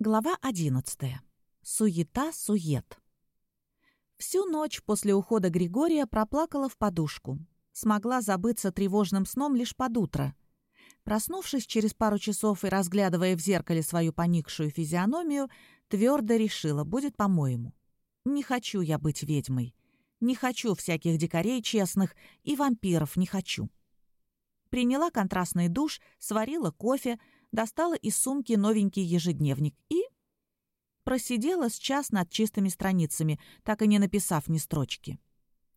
Глава 11. Суета-сует. Всю ночь после ухода Григория проплакала в подушку. Смогла забыться тревожным сном лишь под утро. Проснувшись через пару часов и разглядывая в зеркале свою поникшую физиономию, твердо решила, будет по-моему. Не хочу я быть ведьмой. Не хочу всяких дикарей честных и вампиров не хочу. Приняла контрастный душ, сварила кофе, достала из сумки новенький ежедневник и... Просидела с час над чистыми страницами, так и не написав ни строчки.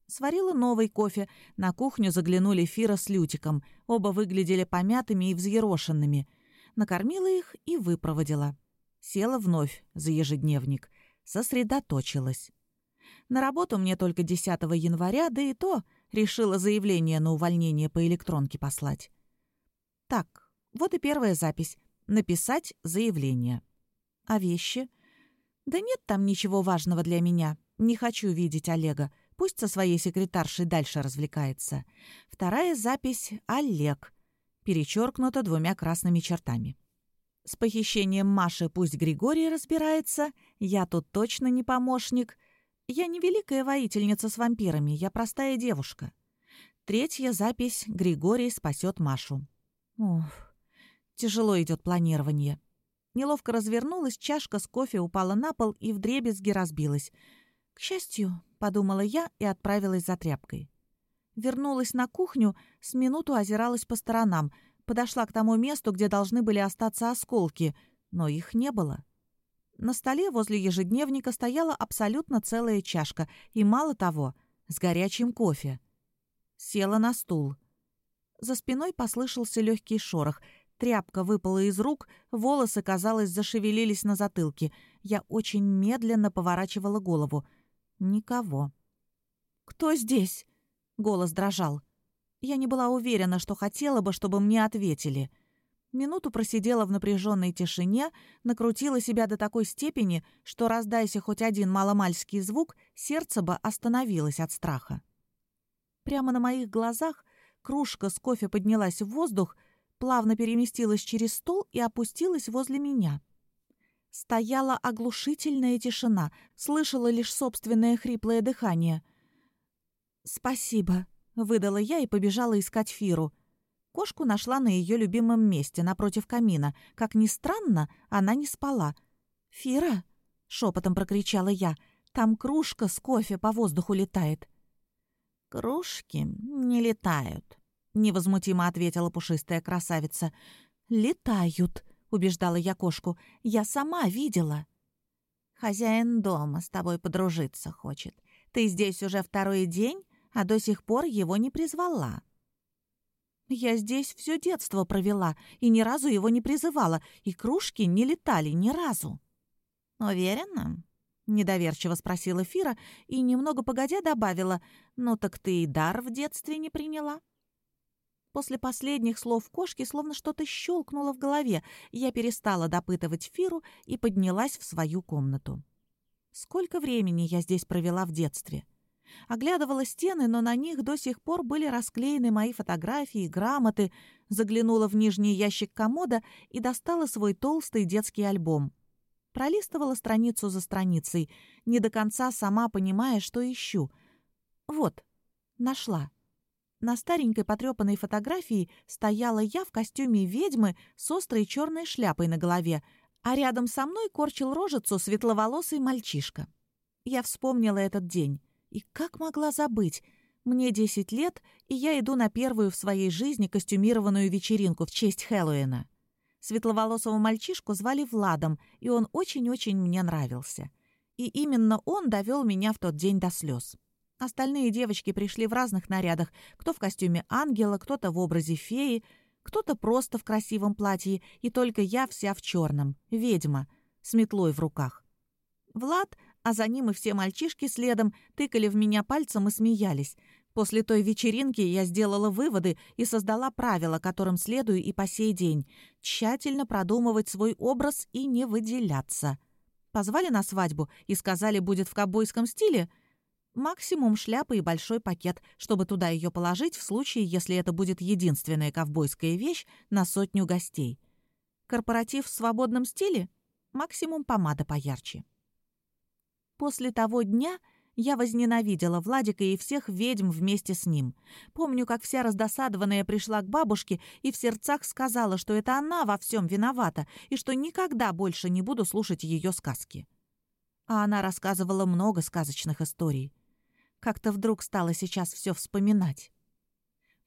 Сварила новый кофе, на кухню заглянули Фира с Лютиком, оба выглядели помятыми и взъерошенными. Накормила их и выпроводила. Села вновь за ежедневник, сосредоточилась. На работу мне только 10 января, да и то решила заявление на увольнение по электронке послать. Так, вот и первая запись. Написать заявление. А вещи? Да нет там ничего важного для меня. Не хочу видеть Олега. Пусть со своей секретаршей дальше развлекается. Вторая запись — Олег. Перечеркнута двумя красными чертами. С похищением Маши пусть Григорий разбирается. Я тут точно не помощник. Я не великая воительница с вампирами, я простая девушка. Третья запись «Григорий спасет Машу». Уф, Тяжело идет планирование. Неловко развернулась, чашка с кофе упала на пол и вдребезги разбилась. К счастью, подумала я и отправилась за тряпкой. Вернулась на кухню, с минуту озиралась по сторонам, подошла к тому месту, где должны были остаться осколки, но их не было. На столе возле ежедневника стояла абсолютно целая чашка, и мало того, с горячим кофе. Села на стул. За спиной послышался легкий шорох — Тряпка выпала из рук, волосы, казалось, зашевелились на затылке. Я очень медленно поворачивала голову. Никого. «Кто здесь?» — голос дрожал. Я не была уверена, что хотела бы, чтобы мне ответили. Минуту просидела в напряженной тишине, накрутила себя до такой степени, что, раздайся хоть один маломальский звук, сердце бы остановилось от страха. Прямо на моих глазах кружка с кофе поднялась в воздух — плавно переместилась через стол и опустилась возле меня. Стояла оглушительная тишина, слышала лишь собственное хриплое дыхание. «Спасибо», — выдала я и побежала искать Фиру. Кошку нашла на ее любимом месте, напротив камина. Как ни странно, она не спала. «Фира?» — шепотом прокричала я. «Там кружка с кофе по воздуху летает». «Кружки не летают», невозмутимо ответила пушистая красавица. «Летают», — убеждала я кошку. «Я сама видела». «Хозяин дома с тобой подружиться хочет. Ты здесь уже второй день, а до сих пор его не призвала». «Я здесь все детство провела и ни разу его не призывала, и кружки не летали ни разу». «Уверена?» — недоверчиво спросила Фира и, немного погодя, добавила, «Ну так ты и дар в детстве не приняла». После последних слов кошки словно что-то щелкнуло в голове. Я перестала допытывать Фиру и поднялась в свою комнату. Сколько времени я здесь провела в детстве? Оглядывала стены, но на них до сих пор были расклеены мои фотографии, грамоты, заглянула в нижний ящик комода и достала свой толстый детский альбом. Пролистывала страницу за страницей, не до конца сама понимая, что ищу. Вот, нашла. На старенькой потрепанной фотографии стояла я в костюме ведьмы с острой черной шляпой на голове, а рядом со мной корчил рожицу светловолосый мальчишка. Я вспомнила этот день. И как могла забыть? Мне 10 лет, и я иду на первую в своей жизни костюмированную вечеринку в честь Хэллоуина. Светловолосого мальчишку звали Владом, и он очень-очень мне нравился. И именно он довел меня в тот день до слез. Остальные девочки пришли в разных нарядах, кто в костюме ангела, кто-то в образе феи, кто-то просто в красивом платье, и только я вся в черном, ведьма, с метлой в руках. Влад, а за ним и все мальчишки следом, тыкали в меня пальцем и смеялись. После той вечеринки я сделала выводы и создала правила, которым следую и по сей день. Тщательно продумывать свой образ и не выделяться. Позвали на свадьбу и сказали, будет в ковбойском стиле — Максимум шляпа и большой пакет, чтобы туда ее положить в случае, если это будет единственная ковбойская вещь на сотню гостей. Корпоратив в свободном стиле? Максимум помада поярче. После того дня я возненавидела Владика и всех ведьм вместе с ним. Помню, как вся раздосадованная пришла к бабушке и в сердцах сказала, что это она во всем виновата и что никогда больше не буду слушать ее сказки. А она рассказывала много сказочных историй. Как-то вдруг стала сейчас все вспоминать.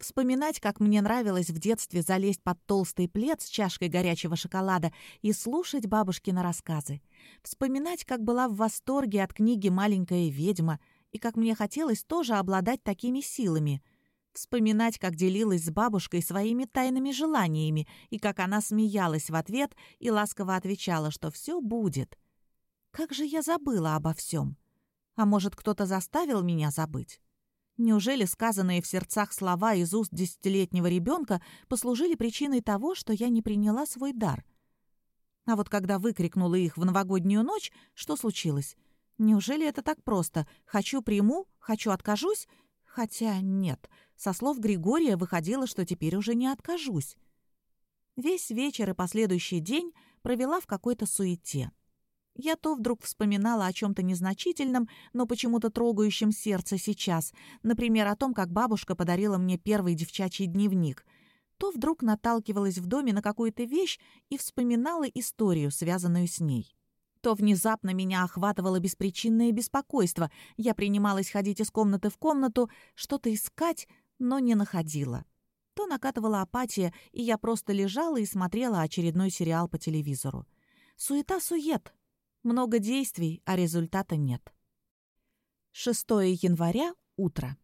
Вспоминать, как мне нравилось в детстве залезть под толстый плед с чашкой горячего шоколада и слушать бабушкины рассказы. Вспоминать, как была в восторге от книги «Маленькая ведьма» и как мне хотелось тоже обладать такими силами. Вспоминать, как делилась с бабушкой своими тайными желаниями и как она смеялась в ответ и ласково отвечала, что все будет. Как же я забыла обо всем? А может, кто-то заставил меня забыть? Неужели сказанные в сердцах слова из уст десятилетнего ребенка послужили причиной того, что я не приняла свой дар? А вот когда выкрикнула их в новогоднюю ночь, что случилось? Неужели это так просто? Хочу приму, хочу откажусь? Хотя нет, со слов Григория выходило, что теперь уже не откажусь. Весь вечер и последующий день провела в какой-то суете. Я то вдруг вспоминала о чем-то незначительном, но почему-то трогающем сердце сейчас, например, о том, как бабушка подарила мне первый девчачий дневник, то вдруг наталкивалась в доме на какую-то вещь и вспоминала историю, связанную с ней. То внезапно меня охватывало беспричинное беспокойство. Я принималась ходить из комнаты в комнату, что-то искать, но не находила. То накатывала апатия, и я просто лежала и смотрела очередной сериал по телевизору. Суета-сует, много действий, а результата нет. 6 января, утро.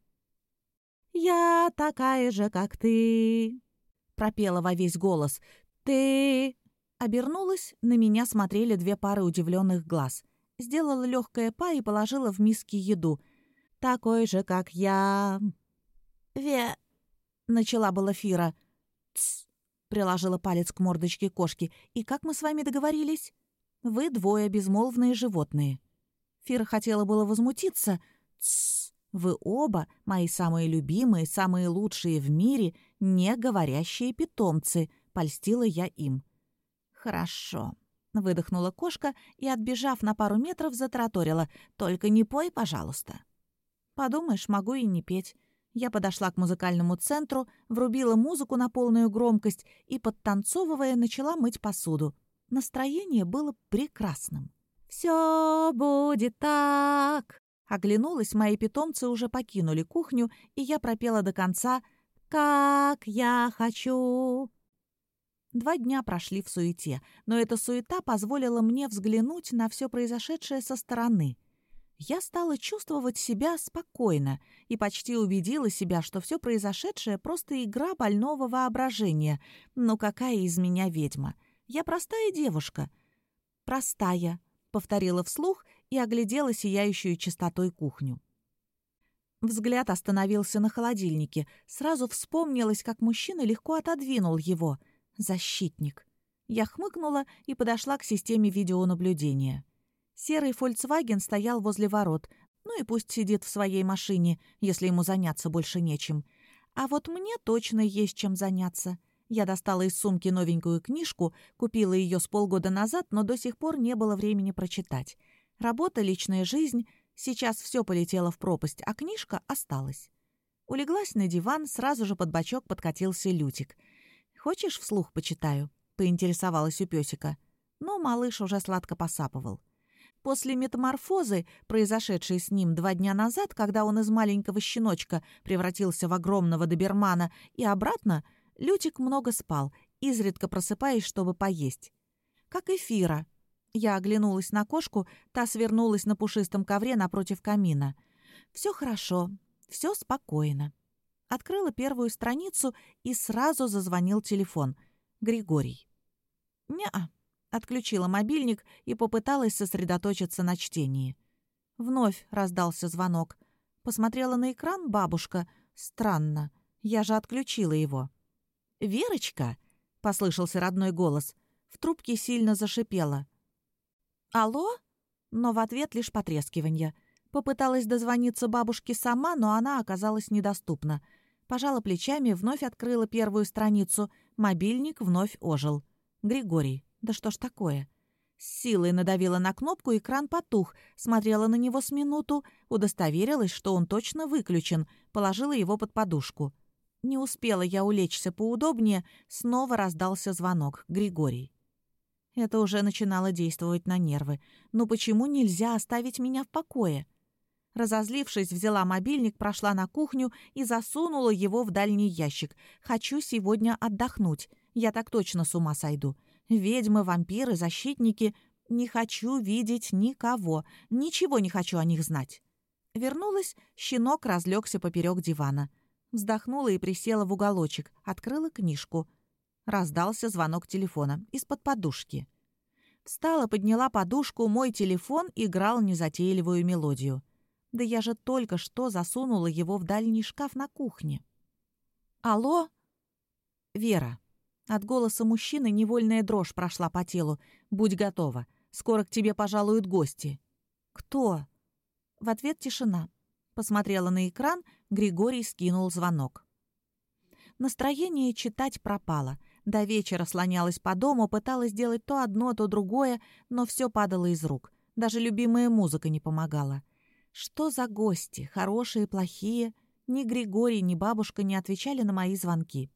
«Я такая же, как ты», — пропела во весь голос. «Ты...» Обернулась, на меня смотрели две пары удивленных глаз. Сделала легкое па и положила в миски еду. «Такой же, как я...» «Ве...» — начала была Фира. «Тсс!» — приложила палец к мордочке кошки. «И как мы с вами договорились?» Вы двое безмолвные животные». Фира хотела было возмутиться. «Тссс, вы оба, мои самые любимые, самые лучшие в мире, не говорящие питомцы», — польстила я им. «Хорошо», — выдохнула кошка и, отбежав на пару метров, затраторила. «Только не пой, пожалуйста». «Подумаешь, могу и не петь». Я подошла к музыкальному центру, врубила музыку на полную громкость и, подтанцовывая, начала мыть посуду. Настроение было прекрасным. «Все будет так!» Оглянулась, мои питомцы уже покинули кухню, и я пропела до конца «Как я хочу!». Два дня прошли в суете, но эта суета позволила мне взглянуть на все произошедшее со стороны. Я стала чувствовать себя спокойно и почти убедила себя, что все произошедшее — просто игра больного воображения. Но какая из меня ведьма? Я простая девушка». «Простая», — повторила вслух и оглядела сияющую чистотой кухню. Взгляд остановился на холодильнике. Сразу вспомнилось, как мужчина легко отодвинул его. Защитник. Я хмыкнула и подошла к системе видеонаблюдения. Серый «Фольксваген» стоял возле ворот. Ну и пусть сидит в своей машине, если ему заняться больше нечем. А вот мне точно есть чем заняться. Я достала из сумки новенькую книжку, купила ее с полгода назад, но до сих пор не было времени прочитать. Работа, личная жизнь, сейчас все полетело в пропасть, а книжка осталась. Улеглась на диван, сразу же под бочок подкатился Лютик. «Хочешь, вслух почитаю?» — поинтересовалась у песика. Но малыш уже сладко посапывал. После метаморфозы, произошедшей с ним два дня назад, когда он из маленького щеночка превратился в огромного добермана, и обратно — Лютик много спал, изредка просыпаясь, чтобы поесть. Как и Фира. Я оглянулась на кошку, та свернулась на пушистом ковре напротив камина. Все хорошо, все спокойно. Открыла первую страницу и сразу зазвонил телефон. Григорий. «Не-а», отключила мобильник и попыталась сосредоточиться на чтении. Вновь раздался звонок. Посмотрела на экран бабушка. Странно, я же отключила его. «Верочка!» — послышался родной голос. В трубке сильно зашипело. «Алло?» Но в ответ лишь потрескивание. Попыталась дозвониться бабушке сама, но она оказалась недоступна. Пожала плечами, вновь открыла первую страницу. Мобильник вновь ожил. «Григорий, да что ж такое?» С силой надавила на кнопку, экран потух, смотрела на него с минуту, удостоверилась, что он точно выключен, положила его под подушку. Не успела я улечься поудобнее, снова раздался звонок. Григорий. Это уже начинало действовать на нервы. Но почему нельзя оставить меня в покое? Разозлившись, взяла мобильник, прошла на кухню и засунула его в дальний ящик. Хочу сегодня отдохнуть. Я так точно с ума сойду. Ведьмы, вампиры, защитники. Не хочу видеть никого. Ничего не хочу о них знать. Вернулась, щенок разлегся поперек дивана. Вздохнула и присела в уголочек. Открыла книжку. Раздался звонок телефона из-под подушки. Встала, подняла подушку, мой телефон играл незатейливую мелодию. Да я же только что засунула его в дальний шкаф на кухне. «Алло?» «Вера». От голоса мужчины невольная дрожь прошла по телу. «Будь готова. Скоро к тебе пожалуют гости». «Кто?» В ответ тишина. Посмотрела на экран, Григорий скинул звонок. Настроение читать пропало. До вечера слонялась по дому, пыталась делать то одно, то другое, но все падало из рук. Даже любимая музыка не помогала. Что за гости, хорошие плохие? Ни Григорий, ни бабушка не отвечали на мои звонки.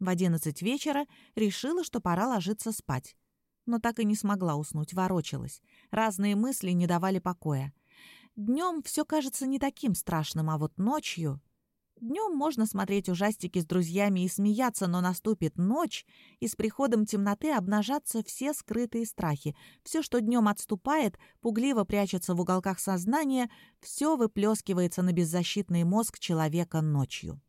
В одиннадцать вечера решила, что пора ложиться спать. Но так и не смогла уснуть, ворочалась. Разные мысли не давали покоя. Днем все кажется не таким страшным, а вот ночью... Днем можно смотреть ужастики с друзьями и смеяться, но наступит ночь, и с приходом темноты обнажатся все скрытые страхи. Все, что днем отступает, пугливо прячется в уголках сознания, все выплескивается на беззащитный мозг человека ночью.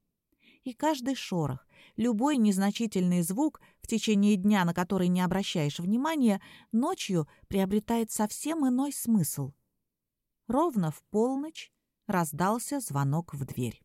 И каждый шорох, любой незначительный звук, в течение дня на который не обращаешь внимания, ночью приобретает совсем иной смысл. Ровно в полночь раздался звонок в дверь.